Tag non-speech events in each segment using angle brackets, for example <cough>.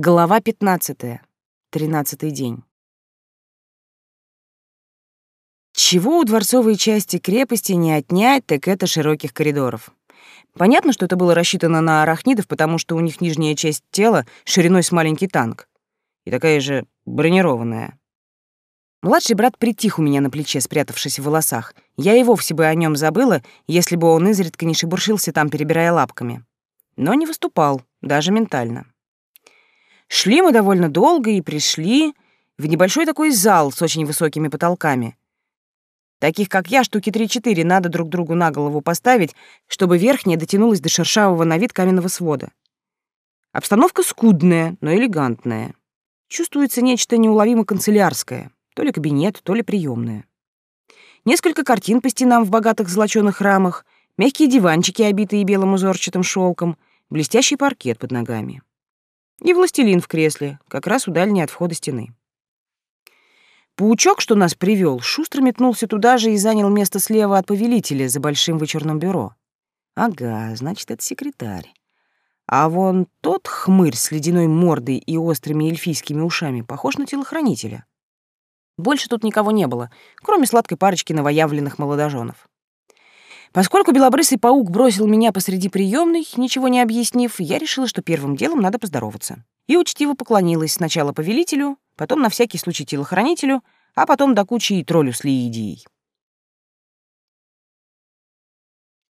Глава 15. Тринадцатый день. Чего у дворцовой части крепости не отнять, так это широких коридоров. Понятно, что это было рассчитано на арахнидов, потому что у них нижняя часть тела шириной с маленький танк. И такая же бронированная. Младший брат притих у меня на плече, спрятавшись в волосах. Я и вовсе бы о нем забыла, если бы он изредка не шебуршился там, перебирая лапками. Но не выступал, даже ментально. Шли мы довольно долго и пришли в небольшой такой зал с очень высокими потолками. Таких, как я, штуки три-четыре надо друг другу на голову поставить, чтобы верхняя дотянулась до шершавого на вид каменного свода. Обстановка скудная, но элегантная. Чувствуется нечто неуловимо канцелярское, то ли кабинет, то ли приемная. Несколько картин по стенам в богатых золочёных рамах, мягкие диванчики, обитые белым узорчатым шелком, блестящий паркет под ногами. И властелин в кресле, как раз у дальней от входа стены. Паучок, что нас привел, шустро метнулся туда же и занял место слева от повелителя за большим вычурным бюро. Ага, значит, это секретарь. А вон тот хмырь с ледяной мордой и острыми эльфийскими ушами похож на телохранителя. Больше тут никого не было, кроме сладкой парочки новоявленных молодоженов. Поскольку белобрысый паук бросил меня посреди приемной, ничего не объяснив, я решила, что первым делом надо поздороваться. И учтиво поклонилась сначала повелителю, потом на всякий случай телохранителю, а потом до кучи и троллю с Лиидией.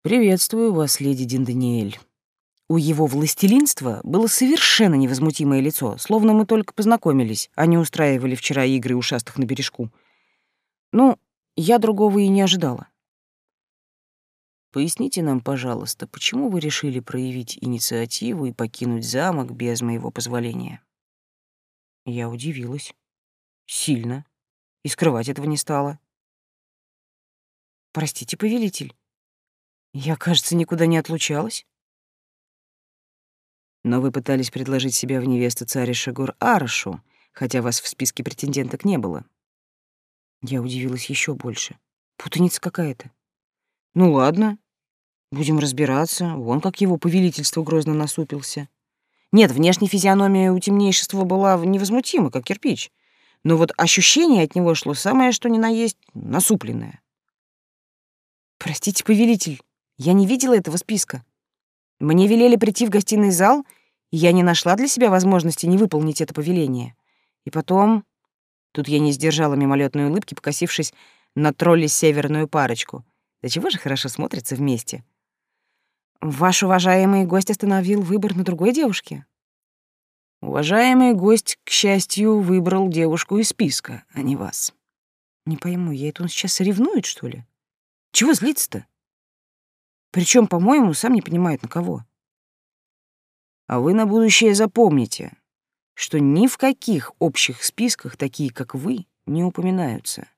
«Приветствую вас, леди Динданиэль». У его властелинства было совершенно невозмутимое лицо, словно мы только познакомились, а не устраивали вчера игры ушастых на бережку. Ну, я другого и не ожидала. Поясните нам, пожалуйста, почему вы решили проявить инициативу и покинуть замок без моего позволения? Я удивилась. Сильно. И скрывать этого не стала. Простите, повелитель. Я, кажется, никуда не отлучалась. Но вы пытались предложить себя в невесту царя Шагур Арашу, хотя вас в списке претенденток не было. Я удивилась еще больше. Путаница какая-то. Ну ладно, Будем разбираться. Вон как его повелительство грозно насупился. Нет, внешняя физиономия у темнейшества была невозмутима, как кирпич. Но вот ощущение от него шло самое, что ни на есть, насупленное. Простите, повелитель, я не видела этого списка. Мне велели прийти в гостиный зал, и я не нашла для себя возможности не выполнить это повеление. И потом... Тут я не сдержала мимолетной улыбки, покосившись на тролли северную парочку. Да чего же хорошо смотрится вместе. Ваш уважаемый гость остановил выбор на другой девушке? Уважаемый гость, к счастью, выбрал девушку из списка, а не вас. Не пойму, я это он сейчас ревнует, что ли? Чего злиться-то? Причем, по-моему, сам не понимает, на кого. А вы на будущее запомните, что ни в каких общих списках такие, как вы, не упоминаются.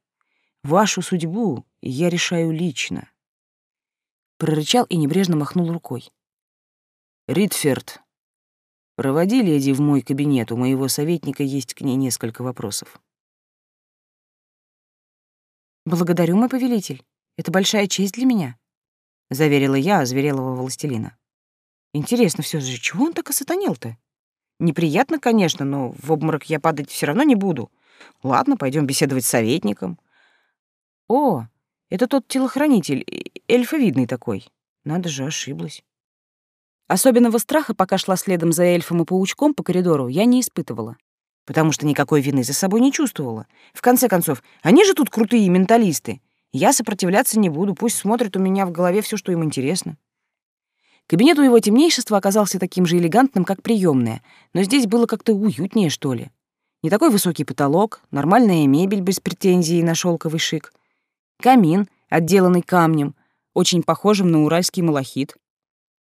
Вашу судьбу я решаю лично прорычал и небрежно махнул рукой. «Ритферд, проводи леди в мой кабинет, у моего советника есть к ней несколько вопросов». «Благодарю, мой повелитель. Это большая честь для меня», — заверила я озверелого властелина. «Интересно все же, чего он так осатанел-то? Неприятно, конечно, но в обморок я падать все равно не буду. Ладно, пойдем беседовать с советником». «О, это тот телохранитель, эльфовидный такой. Надо же, ошиблась. Особенного страха, пока шла следом за эльфом и паучком по коридору, я не испытывала. Потому что никакой вины за собой не чувствовала. В конце концов, они же тут крутые менталисты. Я сопротивляться не буду, пусть смотрят у меня в голове все, что им интересно. Кабинет у его темнейшества оказался таким же элегантным, как приемная, но здесь было как-то уютнее, что ли. Не такой высокий потолок, нормальная мебель без претензий на шелковый шик — Камин, отделанный камнем, очень похожим на уральский малахит.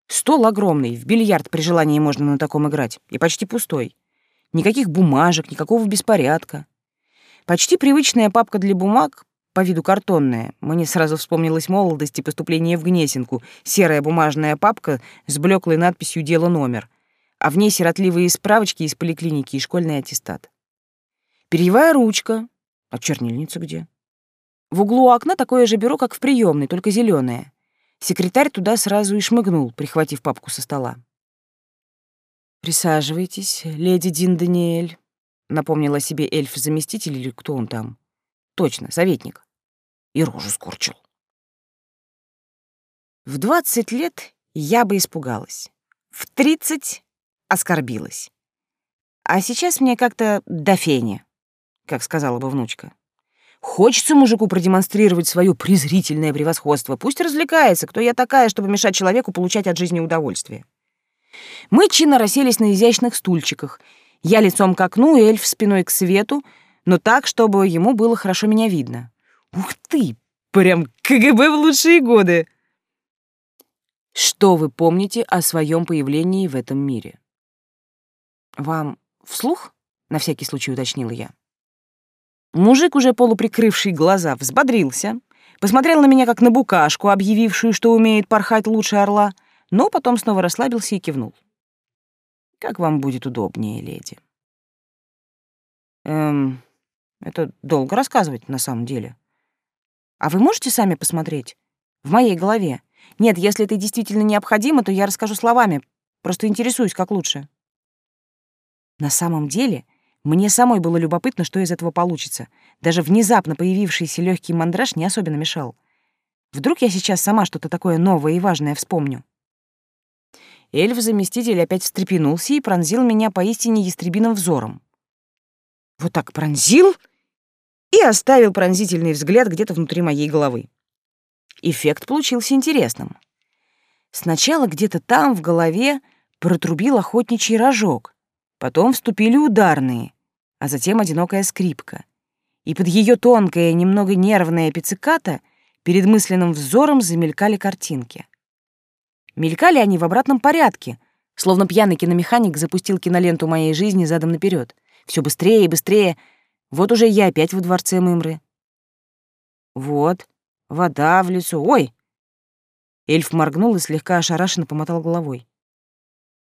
Стол огромный, в бильярд при желании можно на таком играть, и почти пустой. Никаких бумажек, никакого беспорядка. Почти привычная папка для бумаг, по виду картонная. Мне сразу вспомнилась молодость и поступление в Гнесинку. Серая бумажная папка с блеклой надписью «Дело номер», а в ней сиротливые справочки из поликлиники и школьный аттестат. Перьевая ручка. А чернильница где? В углу окна такое же бюро, как в приемной, только зеленое. Секретарь туда сразу и шмыгнул, прихватив папку со стола. «Присаживайтесь, леди Дин Даниэль», — напомнила себе эльф-заместитель или кто он там. «Точно, советник». И рожу скорчил. В двадцать лет я бы испугалась. В тридцать оскорбилась. А сейчас мне как-то до фени, как сказала бы внучка. Хочется мужику продемонстрировать свое презрительное превосходство. Пусть развлекается, кто я такая, чтобы мешать человеку получать от жизни удовольствие. Мы чинно расселись на изящных стульчиках. Я лицом к окну, эльф спиной к свету, но так, чтобы ему было хорошо меня видно. Ух ты, прям КГБ в лучшие годы! Что вы помните о своем появлении в этом мире? Вам вслух? На всякий случай уточнила я. Мужик, уже полуприкрывший глаза, взбодрился, посмотрел на меня как на букашку, объявившую, что умеет порхать лучше орла, но потом снова расслабился и кивнул. Как вам будет удобнее, леди? Эм, это долго рассказывать на самом деле. А вы можете сами посмотреть? В моей голове. Нет, если это действительно необходимо, то я расскажу словами. Просто интересуюсь, как лучше. На самом деле, мне самой было любопытно, что из этого получится. Даже внезапно появившийся легкий мандраж не особенно мешал. Вдруг я сейчас сама что-то такое новое и важное вспомню. Эльф-заместитель опять встрепенулся и пронзил меня поистине ястребиным взором. Вот так пронзил и оставил пронзительный взгляд где-то внутри моей головы. Эффект получился интересным. Сначала где-то там в голове протрубил охотничий рожок, потом вступили ударные, а затем одинокая скрипка. И под ее тонкое, немного нервное пицциката перед мысленным взором замелькали картинки. Мелькали они в обратном порядке, словно пьяный киномеханик запустил киноленту моей жизни задом наперед. Все быстрее и быстрее. Вот уже я опять во дворце Мымры. Вот, вода в лицо. Ой! Эльф моргнул и слегка ошарашенно помотал головой.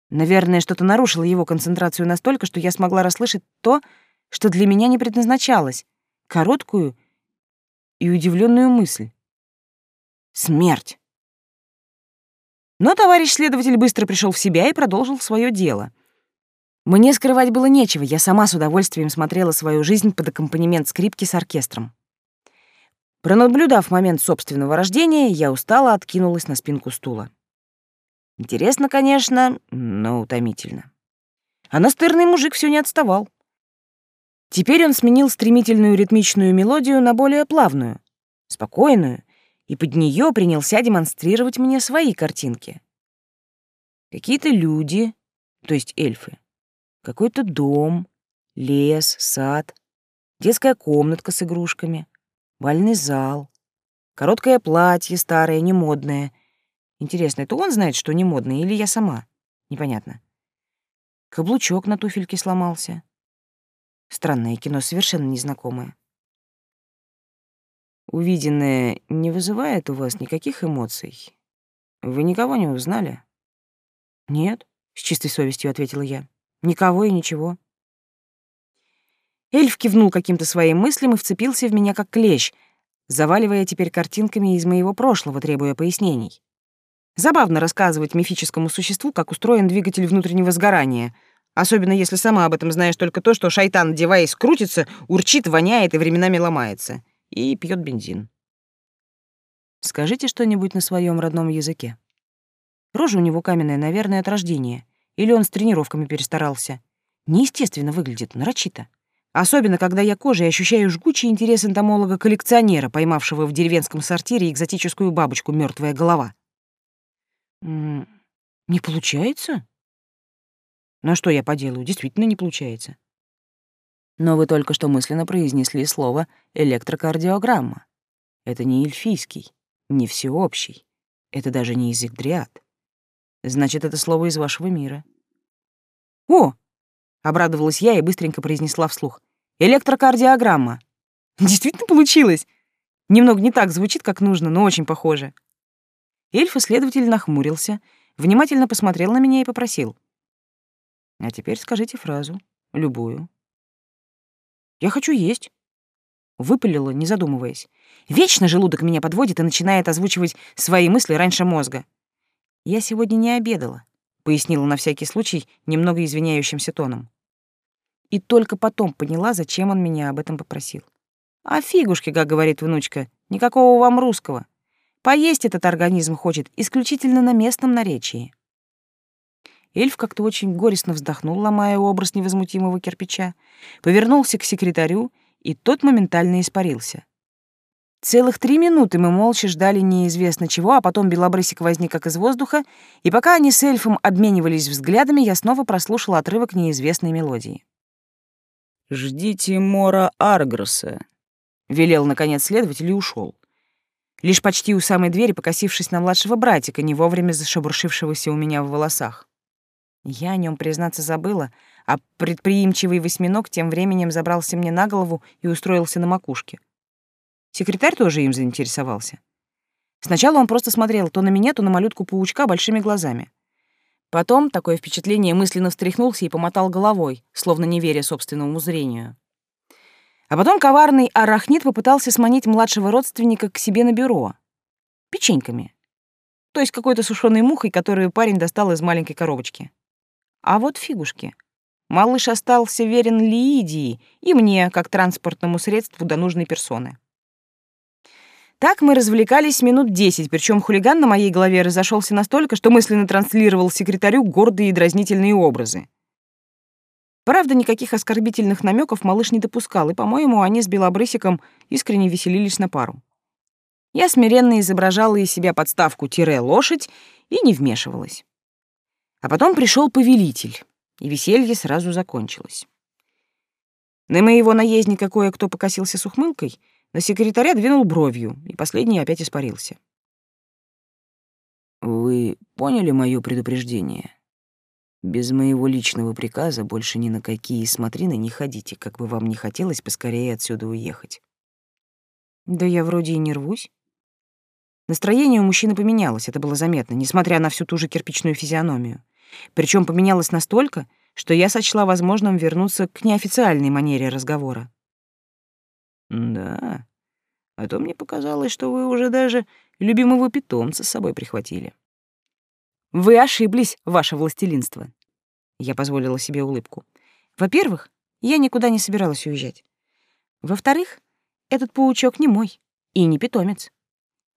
Наверное, что-то нарушило его концентрацию настолько, что я смогла расслышать то, что для меня не предназначалось, короткую и удивленную мысль. Смерть. Но товарищ следователь быстро пришел в себя и продолжил свое дело. Мне скрывать было нечего, я сама с удовольствием смотрела свою жизнь под аккомпанемент скрипки с оркестром. Пронаблюдав момент собственного рождения, я устало откинулась на спинку стула. Интересно, конечно, но утомительно. А настырный мужик все не отставал. Теперь он сменил стремительную ритмичную мелодию на более плавную, спокойную, и под нее принялся демонстрировать мне свои картинки. Какие-то люди, то есть эльфы, какой-то дом, лес, сад, детская комнатка с игрушками, бальный зал, короткое платье старое, немодное. Интересно, это он знает, что немодное, или я сама? Непонятно. Каблучок на туфельке сломался. Странное кино, совершенно незнакомое. Увиденное не вызывает у вас никаких эмоций? Вы никого не узнали? Нет, с чистой совестью ответила я. Никого и ничего. Эльф кивнул каким-то своим мыслям и вцепился в меня как клещ, заваливая теперь картинками из моего прошлого, требуя пояснений. Забавно рассказывать мифическому существу, как устроен двигатель внутреннего сгорания, особенно если сама об этом знаешь только то, что шайтан, девайс, крутится, урчит, воняет и временами ломается и пьет бензин. Скажите что-нибудь на своем родном языке. Рожа у него каменная, наверное, от рождения. Или он с тренировками перестарался. Неестественно выглядит, нарочито. Особенно, когда я кожей ощущаю жгучий интерес энтомолога-коллекционера, поймавшего в деревенском сортире экзотическую бабочку мертвая голова. Не получается? Ну а что я поделаю? Действительно не получается. Но вы только что мысленно произнесли слово «электрокардиограмма». Это не эльфийский, не всеобщий. Это даже не язык дриад. Значит, это слово из вашего мира. «О!» — обрадовалась я и быстренько произнесла вслух. «Электрокардиограмма». <laughs> Действительно получилось. Немного не так звучит, как нужно, но очень похоже. Эльф-исследователь нахмурился, внимательно посмотрел на меня и попросил. «А теперь скажите фразу, любую, я хочу есть. Выпалила, не задумываясь. Вечно желудок меня подводит и начинает озвучивать свои мысли раньше мозга. Я сегодня не обедала. пояснила на всякий случай немного извиняющимся тоном. И только потом поняла, зачем он меня об этом попросил. А фигушки, как говорит внучка, никакого вам русского. Поесть этот организм хочет исключительно на местном наречии. Эльф как-то очень горестно вздохнул, ломая образ невозмутимого кирпича, повернулся к секретарю, и тот моментально испарился. Целых три минуты мы молча ждали неизвестно чего, а потом белобрысик возник как из воздуха, и пока они с эльфом обменивались взглядами, я снова прослушала отрывок неизвестной мелодии. «Ждите Мора Аргроса», — велел, наконец, следователь и ушел. Лишь почти у самой двери, покосившись на младшего братика, не вовремя зашебуршившегося у меня в волосах. Я о нем, признаться, забыла, а предприимчивый восьминог тем временем забрался мне на голову и устроился на макушке. Секретарь тоже им заинтересовался. Сначала он просто смотрел то на меня, то на малютку-паучка большими глазами. Потом такое впечатление мысленно встряхнулся и помотал головой, словно не веря собственному зрению. А потом коварный арахнит попытался сманить младшего родственника к себе на бюро. Печеньками. То есть какой-то сушеной мухой, которую парень достал из маленькой коробочки. А вот фигушки. Малыш остался верен Лидии и мне, как транспортному средству до нужной персоны. Так мы развлекались минут десять, причем хулиган на моей голове разошелся настолько, что мысленно транслировал секретарю гордые и дразнительные образы. Правда, никаких оскорбительных намеков малыш не допускал, и, по-моему, они с Белобрысиком искренне веселились на пару. Я смиренно изображала из себя подставку-лошадь и не вмешивалась. А потом пришел повелитель, и веселье сразу закончилось. На моего наездника кое-кто покосился с ухмылкой — на секретаря двинул бровью, и последний опять испарился. «Вы поняли моё предупреждение? Без моего личного приказа больше ни на какие смотрины не ходите, как бы вам не хотелось поскорее отсюда уехать». «Да я вроде и не рвусь». Настроение у мужчины поменялось, это было заметно, несмотря на всю ту же кирпичную физиономию. Причем поменялось настолько, что я сочла возможным вернуться к неофициальной манере разговора. Да. А то мне показалось, что вы уже даже любимого питомца с собой прихватили. Вы ошиблись, ваше властелинство. Я позволила себе улыбку. Во-первых, я никуда не собиралась уезжать. Во-вторых, этот паучок не мой и не питомец.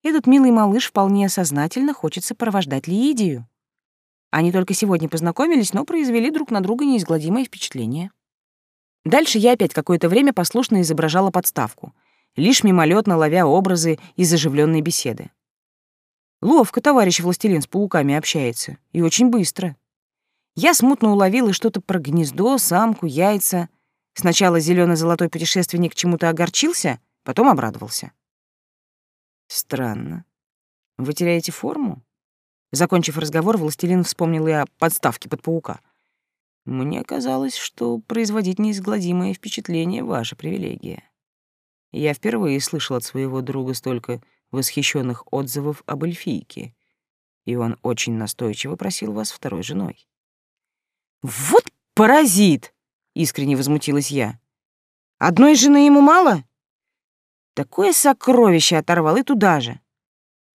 Этот милый малыш вполне сознательно хочет сопровождать Лидию. Они только сегодня познакомились, но произвели друг на друга неизгладимое впечатление. Дальше я опять какое-то время послушно изображала подставку, лишь мимолетно ловя образы из оживленной беседы. Ловко товарищ властелин с пауками общается, и очень быстро. Я смутно уловила что-то про гнездо, самку, яйца. Сначала зелено золотой путешественник чему-то огорчился, потом обрадовался. Странно. Вы теряете форму? Закончив разговор, властелин вспомнил и о подставке под паука — мне казалось, что производить неизгладимое впечатление — ваша привилегия. Я впервые слышал от своего друга столько восхищенных отзывов об эльфийке, и он очень настойчиво просил вас второй женой. «Вот паразит!» — искренне возмутилась я. «Одной жены ему мало?» Такое сокровище оторвал и туда же.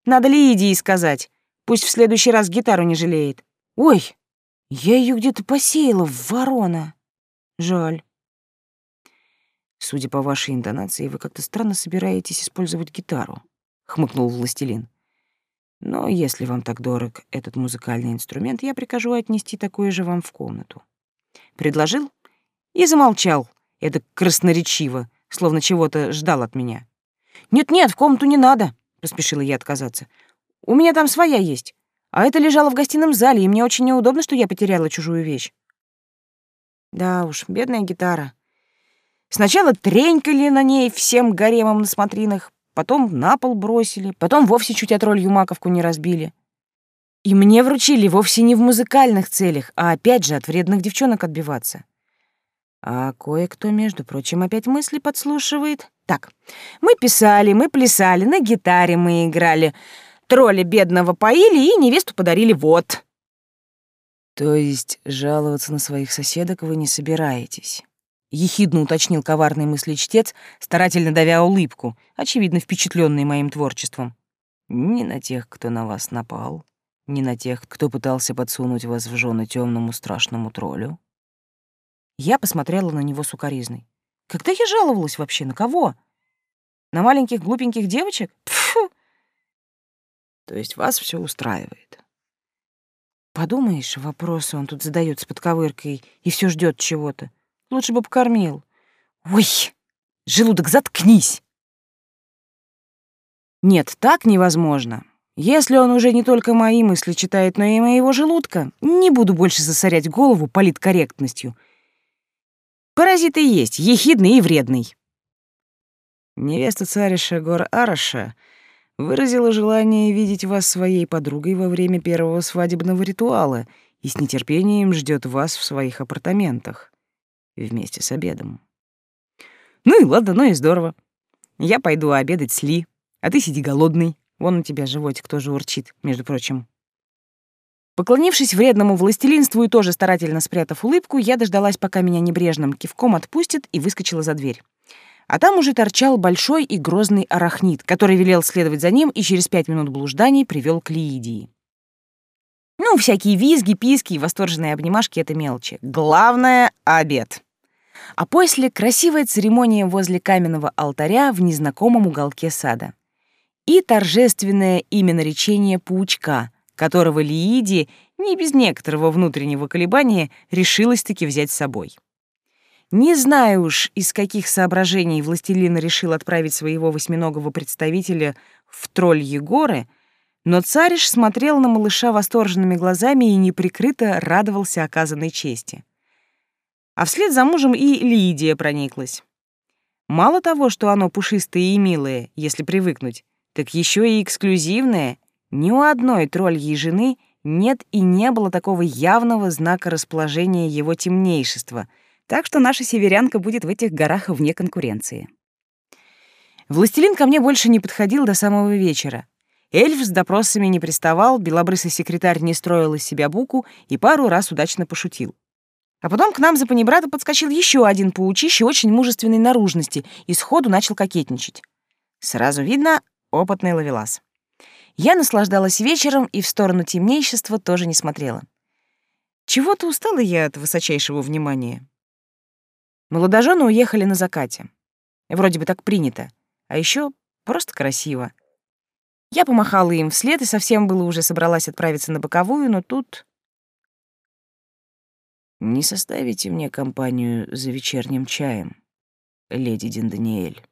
Надо Лидии сказать, пусть в следующий раз гитару не жалеет. Ой, я ее где-то посеяла, ворона. Жаль. Судя по вашей интонации, вы как-то странно собираетесь использовать гитару, хмыкнул властелин. Но если вам так дорог этот музыкальный инструмент, я прикажу отнести такой же вам в комнату. Предложил и замолчал, это красноречиво, словно чего-то ждал от меня. «Нет-нет, в комнату не надо», — поспешила я отказаться. «У меня там своя есть. А это лежало в гостином зале, и мне очень неудобно, что я потеряла чужую вещь. Да уж, бедная гитара. Сначала тренькали на ней всем гаремом на смотринах, потом на пол бросили, потом вовсе чуть от ролью маковку не разбили. И мне вручили вовсе не в музыкальных целях, а опять же от вредных девчонок отбиваться. А кое-кто, между прочим, опять мысли подслушивает. Так, мы писали, мы плясали, на гитаре мы играли — Тролля бедного поили и невесту подарили вот. То есть жаловаться на своих соседок вы не собираетесь? Ехидно уточнил коварный мыслечтец, старательно давя улыбку, очевидно впечатленный моим творчеством. Ни на тех, кто на вас напал, Не на тех, кто пытался подсунуть вас в жены темному страшному троллю? Я посмотрела на него сукоризной. Когда я жаловалась вообще? На кого? На маленьких глупеньких девочек? Пфу! То есть вас все устраивает? Подумаешь, вопросы он тут задает с подковыркой и все ждет чего-то. Лучше бы покормил. Ой, желудок, заткнись! Нет, так невозможно. Если он уже не только мои мысли читает, но и моего желудка, не буду больше засорять голову политкорректностью. Паразиты есть, ехидный и вредный. Невеста цариша гор Араша выразила желание видеть вас своей подругой во время первого свадебного ритуала и с нетерпением ждет вас в своих апартаментах вместе с обедом. Ну и ладно, ну и здорово. Я пойду обедать с Ли, а ты сиди голодный. Вон у тебя животик тоже урчит, между прочим. Поклонившись вредному властелинству и тоже старательно спрятав улыбку, я дождалась, пока меня небрежным кивком отпустит, и выскочила за дверь. А там уже торчал большой и грозный арахнит, который велел следовать за ним и через пять минут блужданий привел к Лиидии. Ну, всякие визги, писки и восторженные обнимашки — это мелочи. Главное — обед. А после — красивая церемония возле каменного алтаря в незнакомом уголке сада и торжественное имя наречения паучка, которого Лииди, не без некоторого внутреннего колебания, решилась-таки взять с собой. Не знаю уж, из каких соображений властелин решил отправить своего восьминогого представителя в Тролльи горы, но цариш смотрел на малыша восторженными глазами и неприкрыто радовался оказанной чести. А вслед за мужем и Лидия прониклась. Мало того, что оно пушистое и милое, если привыкнуть, так еще и эксклюзивное. Ни у одной тролльей жены нет и не было такого явного знака расположения его темнейшества, так что наша северянка будет в этих горах вне конкуренции. Властелин ко мне больше не подходил до самого вечера. Эльф с допросами не приставал, белобрысый секретарь не строил из себя буку и пару раз удачно пошутил. А потом к нам за панибрата подскочил еще один паучище очень мужественной наружности и сходу начал кокетничать. Сразу видно, опытный ловелас. Я наслаждалась вечером и в сторону темнейшества тоже не смотрела. Чего-то устала я от высочайшего внимания. Молодожены уехали на закате. Вроде бы так принято. А еще просто красиво. Я помахала им вслед и совсем было уже собралась отправиться на боковую, но тут... «Не составите мне компанию за вечерним чаем, леди Динданиэль?»